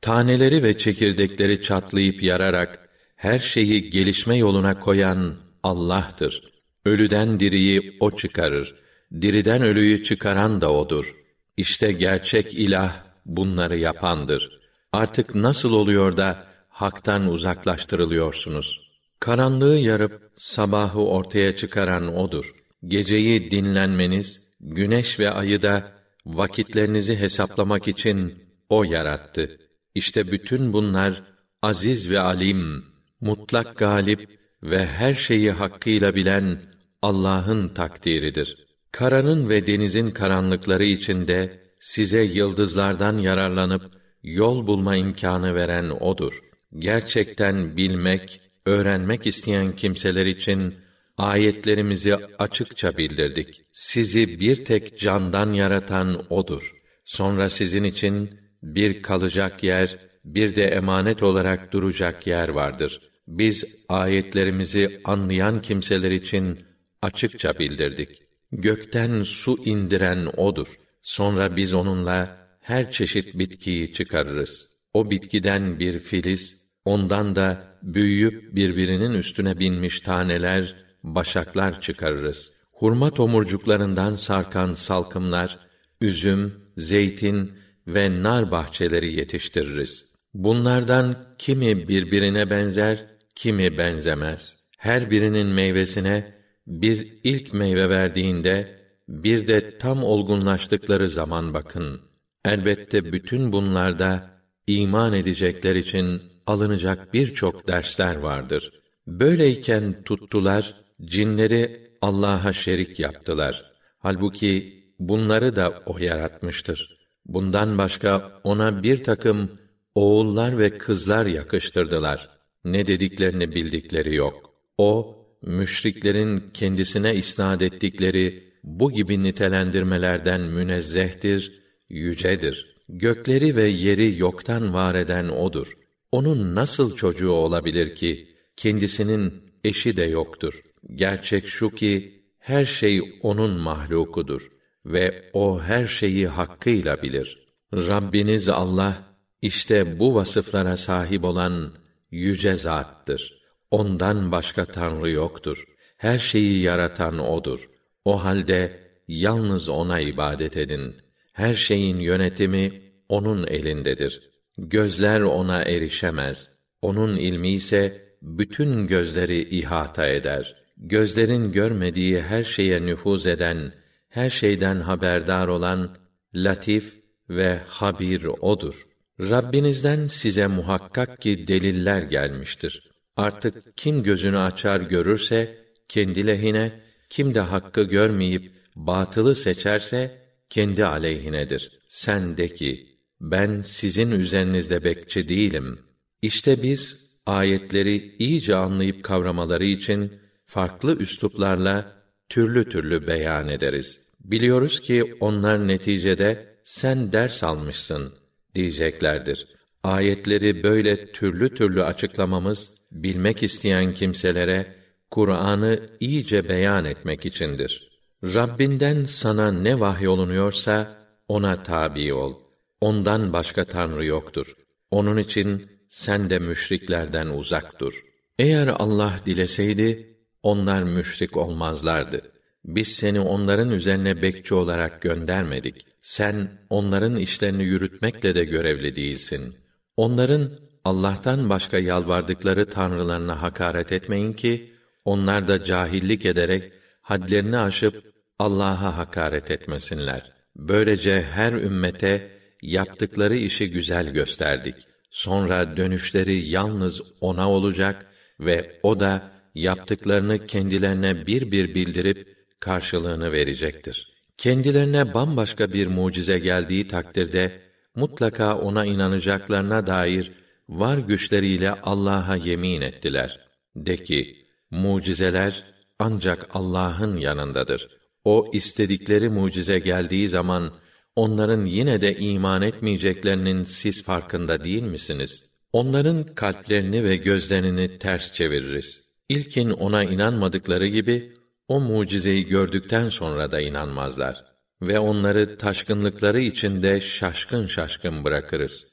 Taneleri ve çekirdekleri çatlayıp yararak her şeyi gelişme yoluna koyan Allah'tır. Ölüden diriyi o çıkarır. Diriden ölüyü çıkaran da odur. İşte gerçek ilah bunları yapandır. Artık nasıl oluyor da haktan uzaklaştırılıyorsunuz? Karanlığı yarıp sabahı ortaya çıkaran odur. Geceyi dinlenmeniz, güneş ve ayı da vakitlerinizi hesaplamak için o yarattı. İşte bütün bunlar aziz ve alim, mutlak galip ve her şeyi hakkıyla bilen Allah'ın takdiridir. Karanın ve denizin karanlıkları içinde size yıldızlardan yararlanıp yol bulma imkanı veren odur. Gerçekten bilmek, öğrenmek isteyen kimseler için ayetlerimizi açıkça bildirdik. Sizi bir tek candan yaratan odur. Sonra sizin için bir kalacak yer, bir de emanet olarak duracak yer vardır. Biz ayetlerimizi anlayan kimseler için açıkça bildirdik. Gökten su indiren odur. Sonra biz onunla her çeşit bitkiyi çıkarırız. O bitkiden bir filiz, ondan da büyüyüp birbirinin üstüne binmiş taneler, başaklar çıkarırız. Hurma tomurcuklarından sarkan salkımlar, üzüm, zeytin ve nar bahçeleri yetiştiririz. Bunlardan kimi birbirine benzer, kimi benzemez. Her birinin meyvesine bir ilk meyve verdiğinde bir de tam olgunlaştıkları zaman bakın. Elbette bütün bunlarda iman edecekler için alınacak birçok dersler vardır. Böyleyken tuttular, cinleri Allah'a şerik yaptılar. Halbuki bunları da o yaratmıştır. Bundan başka ona bir takım oğullar ve kızlar yakıştırdılar. Ne dediklerini bildikleri yok. O, müşriklerin kendisine isnad ettikleri bu gibi nitelendirmelerden münezzehtir, yücedir. Gökleri ve yeri yoktan var eden odur. Onun nasıl çocuğu olabilir ki kendisinin eşi de yoktur. Gerçek şu ki her şey onun mahlukudur ve o her şeyi hakkıyla bilir. Rabbiniz Allah işte bu vasıflara sahip olan yüce zattır. Ondan başka tanrı yoktur. Her şeyi yaratan odur. O halde yalnız ona ibadet edin. Her şeyin yönetimi onun elindedir. Gözler ona erişemez. Onun ilmi ise bütün gözleri ihata eder. Gözlerin görmediği her şeye nüfuz eden, her şeyden haberdar olan latif ve habir odur. Rabbinizden size muhakkak ki deliller gelmiştir. Artık kim gözünü açar görürse kendi lehine, kim de hakkı görmeyip batılı seçerse kendi aleyhinedir. Sen de ki ben sizin üzerinizde bekçi değilim. İşte biz ayetleri iyice anlayıp kavramaları için farklı üsluplarla türlü türlü beyan ederiz. Biliyoruz ki onlar neticede sen ders almışsın diyeceklerdir. Ayetleri böyle türlü türlü açıklamamız bilmek isteyen kimselere Kur'an'ı iyice beyan etmek içindir. Rabbinden sana ne vahyolunuyorsa ona tabi ol. Ondan başka tanrı yoktur. Onun için sen de müşriklerden uzak dur. Eğer Allah dileseydi onlar müşrik olmazlardı. Biz seni onların üzerine bekçi olarak göndermedik. Sen onların işlerini yürütmekle de görevli değilsin. Onların Allah'tan başka yalvardıkları tanrılarına hakaret etmeyin ki onlar da cahillik ederek hadlerini aşıp Allah'a hakaret etmesinler. Böylece her ümmete yaptıkları işi güzel gösterdik. Sonra dönüşleri yalnız ona olacak ve o da yaptıklarını kendilerine bir bir bildirip karşılığını verecektir. Kendilerine bambaşka bir mucize geldiği takdirde mutlaka ona inanacaklarına dair var güçleriyle Allah'a yemin ettiler. De ki, mucizeler ancak Allah'ın yanındadır. O istedikleri mucize geldiği zaman onların yine de iman etmeyeceklerinin siz farkında değil misiniz? Onların kalplerini ve gözlerini ters çeviririz. İlkin ona inanmadıkları gibi o mucizeyi gördükten sonra da inanmazlar ve onları taşkınlıkları içinde şaşkın şaşkın bırakırız.